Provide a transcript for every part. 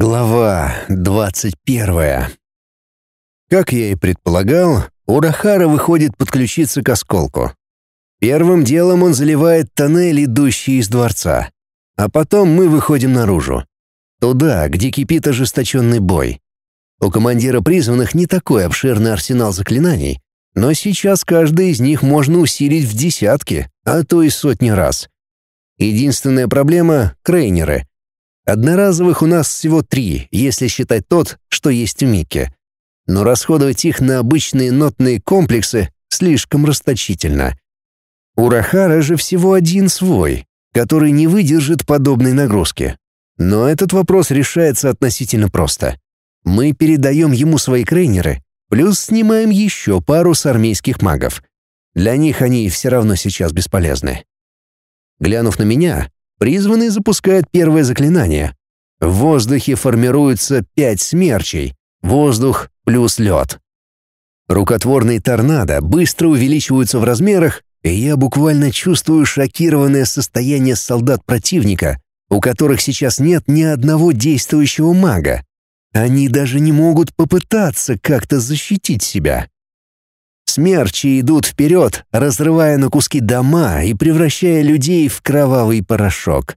Глава двадцать первая. Как я и предполагал, Урахара выходит подключиться к осколку. Первым делом он заливает тоннель, идущий из дворца. А потом мы выходим наружу. Туда, где кипит ожесточенный бой. У командира призванных не такой обширный арсенал заклинаний, но сейчас каждый из них можно усилить в десятки, а то и сотни раз. Единственная проблема — крейнеры — Одноразовых у нас всего три, если считать тот, что есть у Микки. Но расходовать их на обычные нотные комплексы слишком расточительно. У Рахара же всего один свой, который не выдержит подобной нагрузки. Но этот вопрос решается относительно просто. Мы передаем ему свои крейнеры, плюс снимаем еще пару с армейских магов. Для них они все равно сейчас бесполезны. Глянув на меня, Призванный запускает первое заклинание. В воздухе формируются пять смерчей. Воздух плюс лед. Рукотворные торнадо быстро увеличиваются в размерах, и я буквально чувствую шокированное состояние солдат противника, у которых сейчас нет ни одного действующего мага. Они даже не могут попытаться как-то защитить себя. Смерчи идут вперед, разрывая на куски дома и превращая людей в кровавый порошок.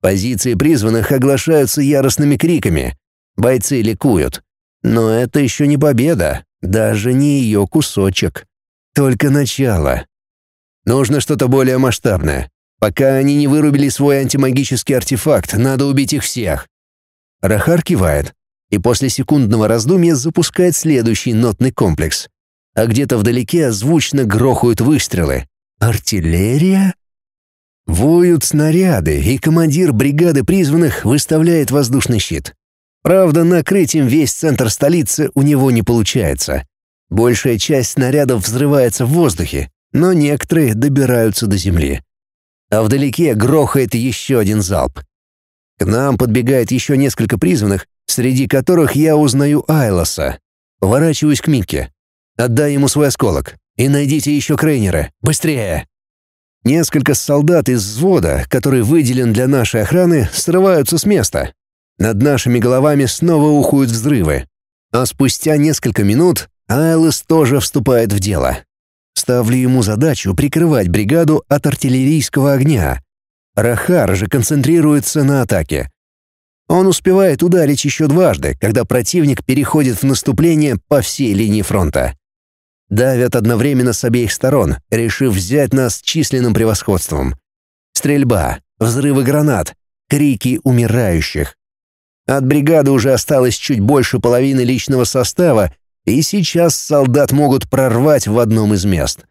Позиции призванных оглашаются яростными криками. Бойцы ликуют. Но это еще не победа, даже не ее кусочек. Только начало. Нужно что-то более масштабное. Пока они не вырубили свой антимагический артефакт, надо убить их всех. Рахар кивает и после секундного раздумья запускает следующий нотный комплекс а где-то вдалеке звучно грохают выстрелы. Артиллерия? Воют снаряды, и командир бригады призванных выставляет воздушный щит. Правда, накрыть им весь центр столицы у него не получается. Большая часть снарядов взрывается в воздухе, но некоторые добираются до земли. А вдалеке грохает еще один залп. К нам подбегает еще несколько призванных, среди которых я узнаю Айлоса. Поворачиваюсь к Микке. Отдай ему свой осколок. И найдите еще Крейнера. Быстрее!» Несколько солдат из взвода, который выделен для нашей охраны, срываются с места. Над нашими головами снова ухают взрывы. А спустя несколько минут Айлес тоже вступает в дело. Ставлю ему задачу прикрывать бригаду от артиллерийского огня. Рахар же концентрируется на атаке. Он успевает ударить еще дважды, когда противник переходит в наступление по всей линии фронта. Давят одновременно с обеих сторон, решив взять нас численным превосходством. Стрельба, взрывы гранат, крики умирающих. От бригады уже осталось чуть больше половины личного состава, и сейчас солдат могут прорвать в одном из мест.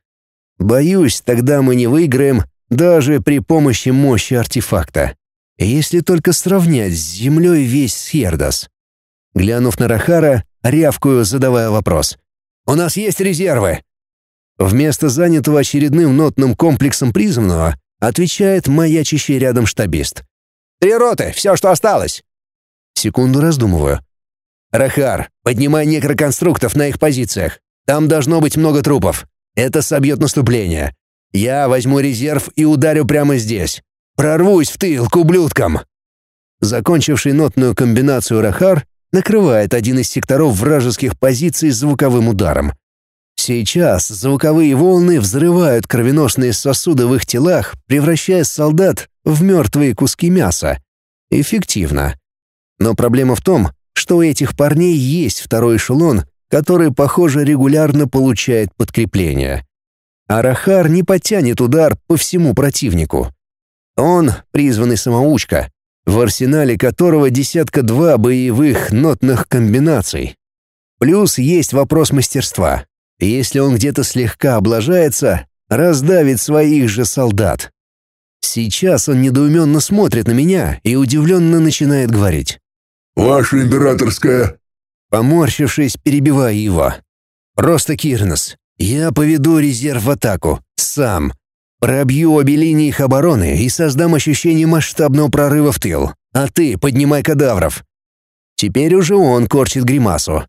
Боюсь, тогда мы не выиграем даже при помощи мощи артефакта. Если только сравнять с землей весь Схердас. Глянув на Рахара, рявкую, задавая вопрос. У нас есть резервы!» Вместо занятого очередным нотным комплексом призванного отвечает маячащий рядом штабист. «Три роты, все, что осталось!» Секунду раздумываю. «Рахар, поднимай некроконструктов на их позициях. Там должно быть много трупов. Это собьет наступление. Я возьму резерв и ударю прямо здесь. Прорвусь в тыл к ублюдкам!» Закончивший нотную комбинацию Рахар накрывает один из секторов вражеских позиций звуковым ударом. Сейчас звуковые волны взрывают кровеносные сосуды в их телах, превращая солдат в мертвые куски мяса. Эффективно. Но проблема в том, что у этих парней есть второй эшелон, который, похоже, регулярно получает подкрепление. Арахар не потянет удар по всему противнику. Он призванный самоучка, в арсенале которого десятка-два боевых нотных комбинаций. Плюс есть вопрос мастерства. Если он где-то слегка облажается, раздавит своих же солдат. Сейчас он недоуменно смотрит на меня и удивленно начинает говорить. «Ваше императорское...» Поморщившись, перебивая его. «Просто Кирнос. Я поведу резерв в атаку. Сам. Пробью обе линии их обороны и создам ощущение масштабного прорыва в тыл. А ты поднимай кадавров. Теперь уже он корчит гримасу.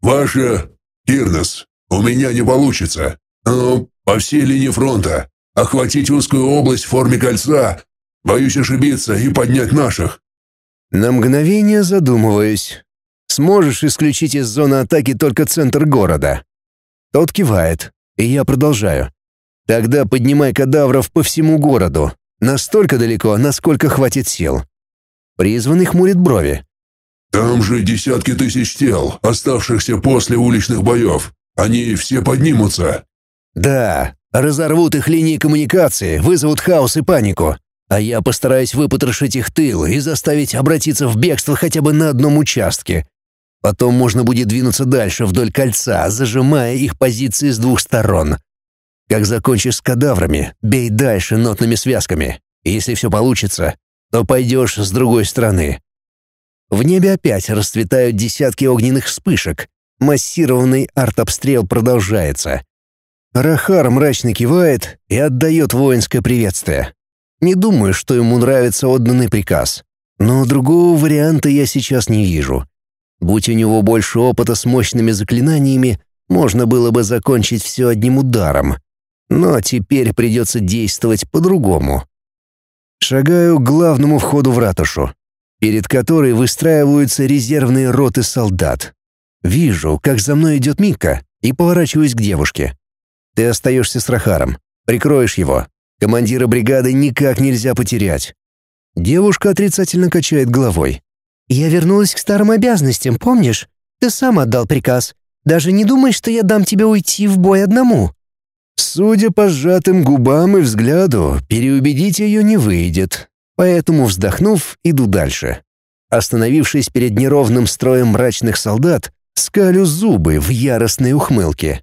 «Ваше... Кирнос, у меня не получится. Но по всей линии фронта. Охватить узкую область в форме кольца. Боюсь ошибиться и поднять наших». На мгновение задумываюсь. Сможешь исключить из зоны атаки только центр города? Тот кивает, и я продолжаю. Тогда поднимай кадавров по всему городу, настолько далеко, насколько хватит сил. Призванный хмурит брови. Там же десятки тысяч тел, оставшихся после уличных боев. Они все поднимутся. Да, разорвут их линии коммуникации, вызовут хаос и панику. А я постараюсь выпотрошить их тыл и заставить обратиться в бегство хотя бы на одном участке. Потом можно будет двинуться дальше вдоль кольца, зажимая их позиции с двух сторон. Как закончишь с кадаврами, бей дальше нотными связками. Если все получится, то пойдешь с другой стороны. В небе опять расцветают десятки огненных вспышек. Массированный артобстрел продолжается. Рахар мрачно кивает и отдает воинское приветствие. Не думаю, что ему нравится отданный приказ. Но другого варианта я сейчас не вижу. Будь у него больше опыта с мощными заклинаниями, можно было бы закончить все одним ударом. Но теперь придется действовать по-другому. Шагаю к главному входу в ратушу, перед которой выстраиваются резервные роты солдат. Вижу, как за мной идет Мика, и поворачиваюсь к девушке. Ты остаешься с Рахаром, прикроешь его. Командира бригады никак нельзя потерять. Девушка отрицательно качает головой. «Я вернулась к старым обязанностям, помнишь? Ты сам отдал приказ. Даже не думай, что я дам тебе уйти в бой одному». Судя по сжатым губам и взгляду, переубедить ее не выйдет. Поэтому, вздохнув, иду дальше. Остановившись перед неровным строем мрачных солдат, скалю зубы в яростной ухмылке.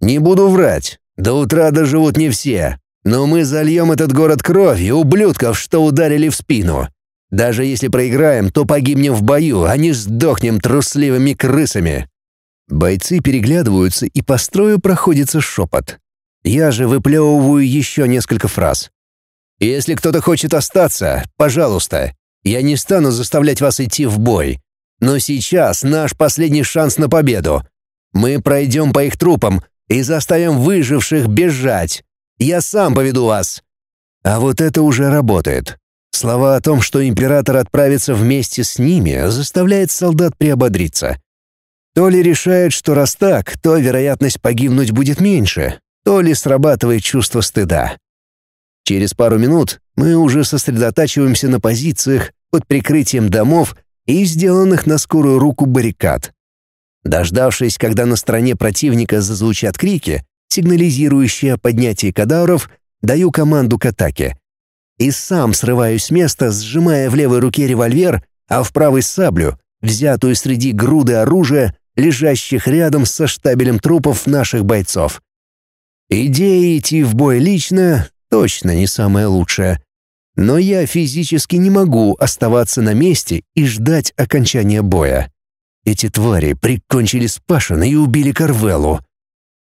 «Не буду врать, до утра доживут не все, но мы зальем этот город кровью ублюдков, что ударили в спину. Даже если проиграем, то погибнем в бою, а не сдохнем трусливыми крысами». Бойцы переглядываются, и по строю проходится шепот. Я же выплевываю еще несколько фраз. «Если кто-то хочет остаться, пожалуйста. Я не стану заставлять вас идти в бой. Но сейчас наш последний шанс на победу. Мы пройдем по их трупам и заставим выживших бежать. Я сам поведу вас». А вот это уже работает. Слова о том, что император отправится вместе с ними, заставляет солдат приободриться. То ли решает, что раз так, то вероятность погибнуть будет меньше, то ли срабатывает чувство стыда. Через пару минут мы уже сосредотачиваемся на позициях под прикрытием домов и сделанных на скорую руку баррикад. Дождавшись, когда на стороне противника зазвучат крики, сигнализирующие о поднятии кадавров, даю команду к атаке. И сам срываюсь с места, сжимая в левой руке револьвер, а в правой саблю, взятую среди груды оружия, лежащих рядом со штабелем трупов наших бойцов. Идея идти в бой лично точно не самая лучшая. Но я физически не могу оставаться на месте и ждать окончания боя. Эти твари прикончили Спашина и убили Карвеллу.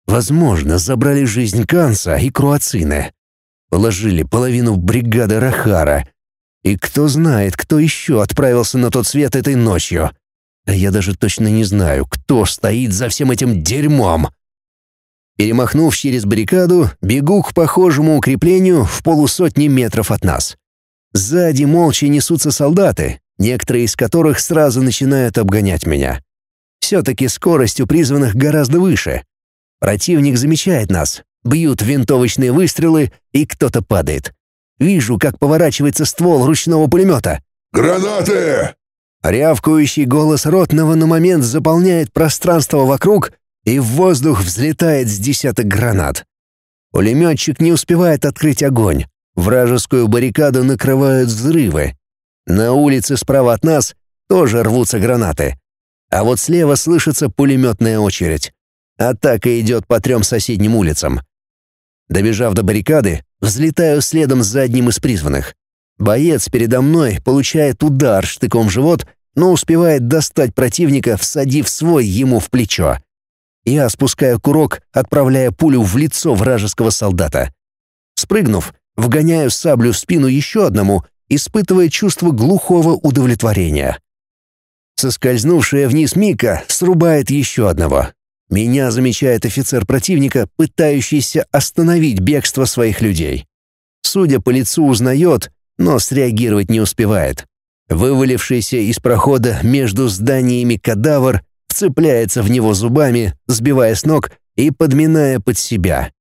Возможно, забрали жизнь Канса и Круацины. Положили половину бригады Рахара. И кто знает, кто еще отправился на тот свет этой ночью. А я даже точно не знаю, кто стоит за всем этим дерьмом. Перемахнув через баррикаду, бегу к похожему укреплению в полусотни метров от нас. Сзади молча несутся солдаты, некоторые из которых сразу начинают обгонять меня. Все-таки скорость у призванных гораздо выше. Противник замечает нас, бьют винтовочные выстрелы, и кто-то падает. Вижу, как поворачивается ствол ручного пулемета. «Гранаты!» Рявкающий голос ротного на момент заполняет пространство вокруг, и в воздух взлетает с десяток гранат. Пулеметчик не успевает открыть огонь. Вражескую баррикаду накрывают взрывы. На улице справа от нас тоже рвутся гранаты. А вот слева слышится пулеметная очередь. Атака идет по трем соседним улицам. Добежав до баррикады, взлетаю следом за одним из призванных. Боец передо мной получает удар штыком в живот, но успевает достать противника, всадив свой ему в плечо. Я спускаю курок, отправляя пулю в лицо вражеского солдата. Спрыгнув, вгоняю саблю в спину еще одному, испытывая чувство глухого удовлетворения. Соскользнувшая вниз Мика срубает еще одного. Меня замечает офицер противника, пытающийся остановить бегство своих людей. Судя по лицу, узнает, но среагировать не успевает. Вывалившийся из прохода между зданиями кадавр вцепляется в него зубами, сбивая с ног и подминая под себя.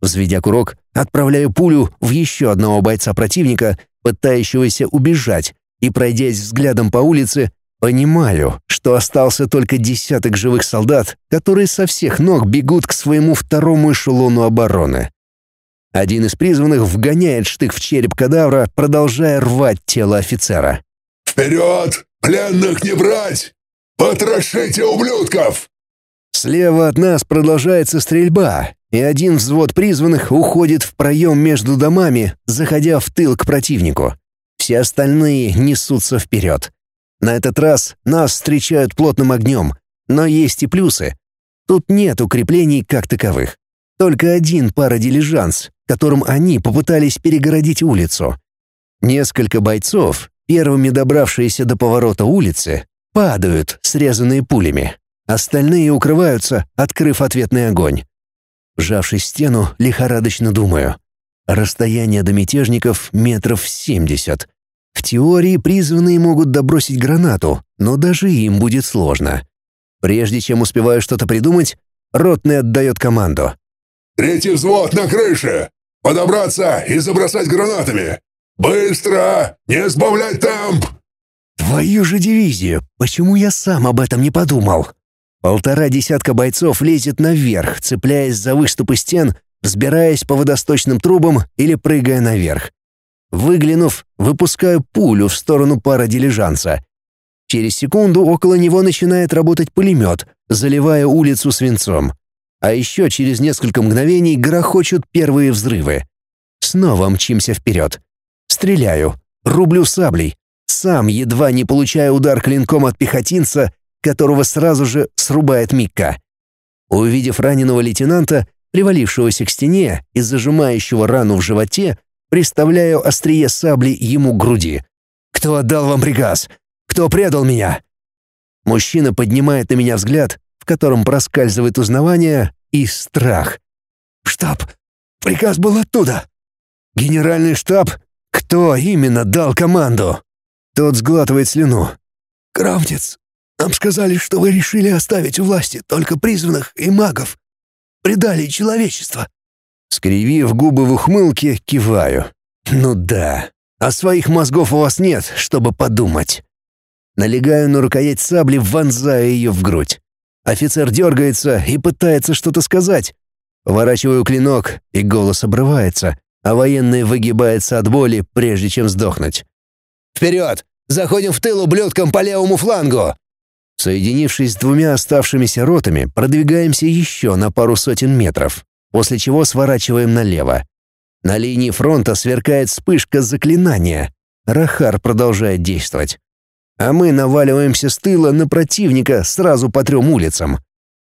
Взведя курок, отправляю пулю в еще одного бойца противника, пытающегося убежать, и, пройдясь взглядом по улице, понимаю, что остался только десяток живых солдат, которые со всех ног бегут к своему второму эшелону обороны. Один из призванных вгоняет штык в череп кадавра, продолжая рвать тело офицера. «Вперед! Пленных не брать! Потрошите ублюдков!» Слева от нас продолжается стрельба, и один взвод призванных уходит в проем между домами, заходя в тыл к противнику. Все остальные несутся вперед. На этот раз нас встречают плотным огнем, но есть и плюсы. Тут нет укреплений как таковых. Только один парадилижанс, которым они попытались перегородить улицу. Несколько бойцов, первыми добравшиеся до поворота улицы, падают, срезанные пулями. Остальные укрываются, открыв ответный огонь. Вжавшись в стену, лихорадочно думаю. Расстояние до мятежников метров семьдесят. В теории призванные могут добросить гранату, но даже им будет сложно. Прежде чем успеваю что-то придумать, ротный отдает команду. «Третий взвод на крыше! Подобраться и забросать гранатами! Быстро! Не сбавлять темп!» «Твою же дивизию! Почему я сам об этом не подумал?» Полтора десятка бойцов лезет наверх, цепляясь за выступы стен, взбираясь по водосточным трубам или прыгая наверх. Выглянув, выпускаю пулю в сторону пара дилижанса. Через секунду около него начинает работать пулемет, заливая улицу свинцом. А еще через несколько мгновений грохочут первые взрывы. Снова мчимся вперед. Стреляю, рублю саблей. Сам едва не получая удар клинком от пехотинца, которого сразу же срубает Микка. Увидев раненого лейтенанта, привалившегося к стене и зажимающего рану в животе, Приставляю острие сабли ему к груди. «Кто отдал вам приказ? Кто предал меня?» Мужчина поднимает на меня взгляд, в котором проскальзывает узнавание и страх. «Штаб! Приказ был оттуда!» «Генеральный штаб? Кто именно дал команду?» Тот сглатывает слюну. «Кравнец, нам сказали, что вы решили оставить у власти только призванных и магов. Предали человечество. Скривив губы в ухмылке, киваю. «Ну да, а своих мозгов у вас нет, чтобы подумать». Налегаю на рукоять сабли, вонзая ее в грудь. Офицер дергается и пытается что-то сказать. Поворачиваю клинок, и голос обрывается, а военный выгибается от боли, прежде чем сдохнуть. «Вперед! Заходим в тыл ублюдкам по левому флангу!» Соединившись с двумя оставшимися ротами, продвигаемся еще на пару сотен метров после чего сворачиваем налево. На линии фронта сверкает вспышка заклинания. Рахар продолжает действовать. А мы наваливаемся с тыла на противника сразу по трем улицам.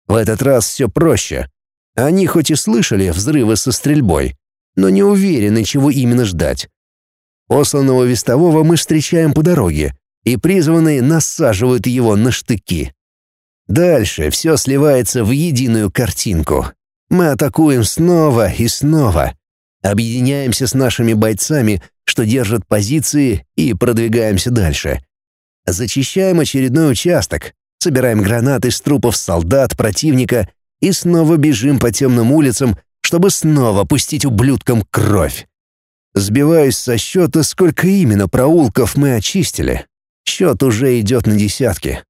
В этот раз все проще. Они хоть и слышали взрывы со стрельбой, но не уверены, чего именно ждать. Посланного вестового мы встречаем по дороге, и призванные насаживают его на штыки. Дальше все сливается в единую картинку. Мы атакуем снова и снова. Объединяемся с нашими бойцами, что держат позиции, и продвигаемся дальше. Зачищаем очередной участок, собираем гранаты с трупов солдат противника и снова бежим по темным улицам, чтобы снова пустить ублюдкам кровь. Сбиваюсь со счета, сколько именно проулков мы очистили. Счет уже идет на десятки.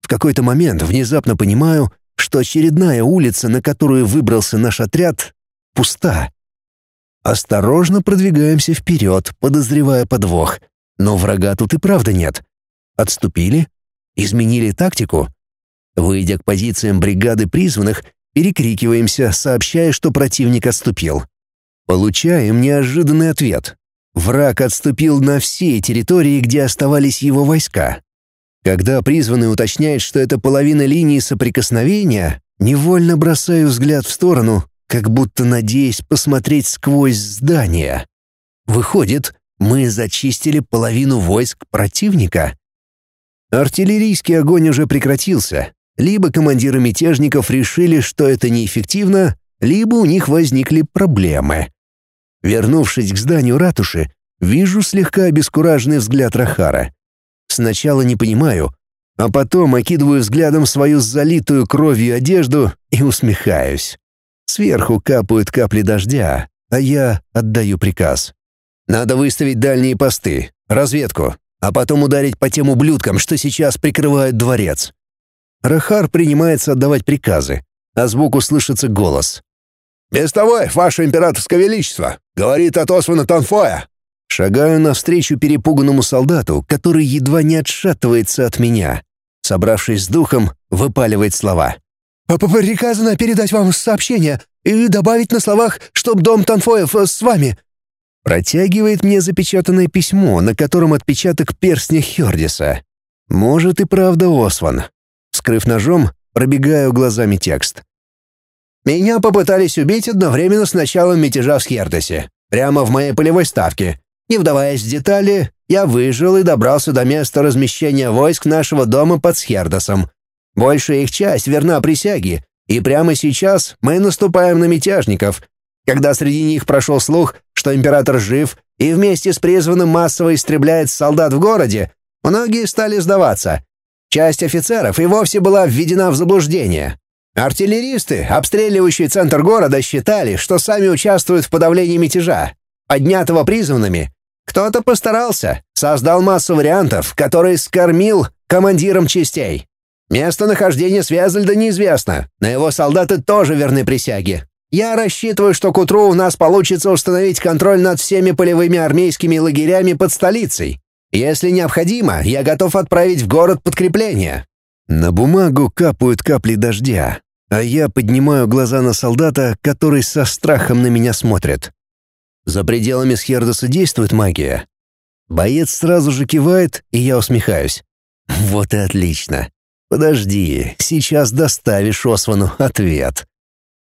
В какой-то момент внезапно понимаю, что очередная улица, на которую выбрался наш отряд, пуста. Осторожно продвигаемся вперед, подозревая подвох. Но врага тут и правда нет. Отступили? Изменили тактику? Выйдя к позициям бригады призванных, перекрикиваемся, сообщая, что противник отступил. Получаем неожиданный ответ. Враг отступил на все территории, где оставались его войска. Когда призванный уточняет, что это половина линии соприкосновения, невольно бросаю взгляд в сторону, как будто надеясь посмотреть сквозь здание. Выходит, мы зачистили половину войск противника. Артиллерийский огонь уже прекратился. Либо командиры мятежников решили, что это неэффективно, либо у них возникли проблемы. Вернувшись к зданию ратуши, Вижу слегка обескураженный взгляд Рахара. Сначала не понимаю, а потом окидываю взглядом свою залитую кровью одежду и усмехаюсь. Сверху капают капли дождя, а я отдаю приказ. Надо выставить дальние посты, разведку, а потом ударить по тем ублюдкам, что сейчас прикрывают дворец. Рахар принимается отдавать приказы, а сбоку слышится голос. «Бестовой, ваше императорское величество!» — говорит отозвана Танфоя. Шагаю навстречу перепуганному солдату, который едва не отшатывается от меня. Собравшись с духом, выпаливает слова. «Приказано передать вам сообщение и добавить на словах, чтоб дом Танфоев э, с вами». Протягивает мне запечатанное письмо, на котором отпечаток перстня Хердиса. Может и правда Осван. Скрыв ножом, пробегаю глазами текст. «Меня попытались убить одновременно с началом мятежа в Хердисе, прямо в моей полевой ставке. Не вдаваясь в детали, я выжил и добрался до места размещения войск нашего дома под Схердосом. Большая их часть верна присяге, и прямо сейчас мы наступаем на мятежников. Когда среди них прошел слух, что император жив и вместе с призванным массово истребляет солдат в городе, многие стали сдаваться. Часть офицеров и вовсе была введена в заблуждение. Артиллеристы, обстреливающие центр города, считали, что сами участвуют в подавлении мятежа, поднятого призванными. Кто-то постарался, создал массу вариантов, которые скормил командирам частей. Местонахождение Связальда неизвестно, но его солдаты тоже верны присяге. Я рассчитываю, что к утру у нас получится установить контроль над всеми полевыми армейскими лагерями под столицей. Если необходимо, я готов отправить в город подкрепление». На бумагу капают капли дождя, а я поднимаю глаза на солдата, который со страхом на меня смотрит. За пределами Схердоса действует магия. Боец сразу же кивает, и я усмехаюсь. Вот и отлично. Подожди, сейчас доставишь Освану ответ.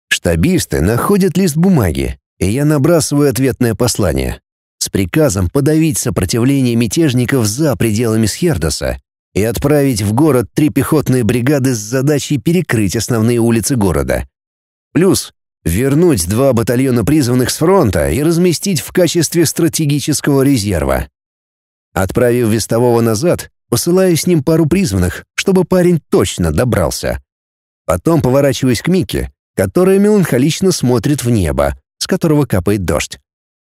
Штабисты находят лист бумаги, и я набрасываю ответное послание с приказом подавить сопротивление мятежников за пределами Схердоса и отправить в город три пехотные бригады с задачей перекрыть основные улицы города. Плюс вернуть два батальона призванных с фронта и разместить в качестве стратегического резерва. Отправив вестового назад, посылаю с ним пару призванных, чтобы парень точно добрался. Потом поворачиваюсь к Мике, которая меланхолично смотрит в небо, с которого капает дождь.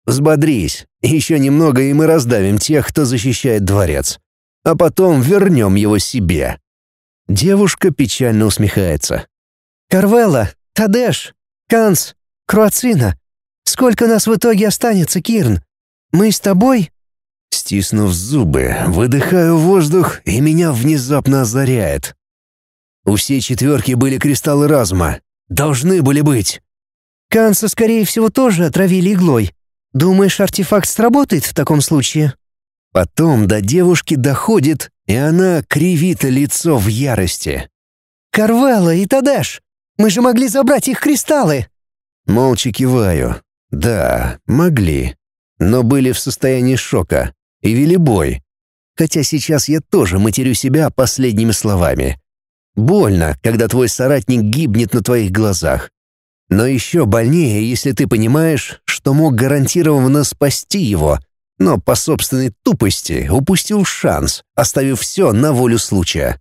Взбодрись, еще немного, и мы раздавим тех, кто защищает дворец. А потом вернем его себе. Девушка печально усмехается. «Карвелла, Тадеш, Канс, Круацина, сколько нас в итоге останется, Кирн? Мы с тобой?» Стиснув зубы, выдыхаю воздух, и меня внезапно озаряет. У всей четверки были кристаллы разума. Должны были быть. Канса, скорее всего, тоже отравили иглой. Думаешь, артефакт сработает в таком случае? Потом до девушки доходит, и она кривит лицо в ярости. «Карвелла и Тадеш! Мы же могли забрать их кристаллы!» Молча киваю. Да, могли. Но были в состоянии шока и вели бой. Хотя сейчас я тоже матерю себя последними словами. Больно, когда твой соратник гибнет на твоих глазах. Но еще больнее, если ты понимаешь, что мог гарантированно спасти его, но по собственной тупости упустил шанс, оставив все на волю случая.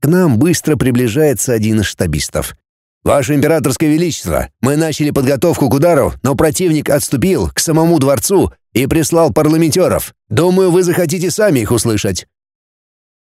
К нам быстро приближается один из штабистов. «Ваше императорское величество, мы начали подготовку к удару, но противник отступил к самому дворцу и прислал парламентеров. Думаю, вы захотите сами их услышать».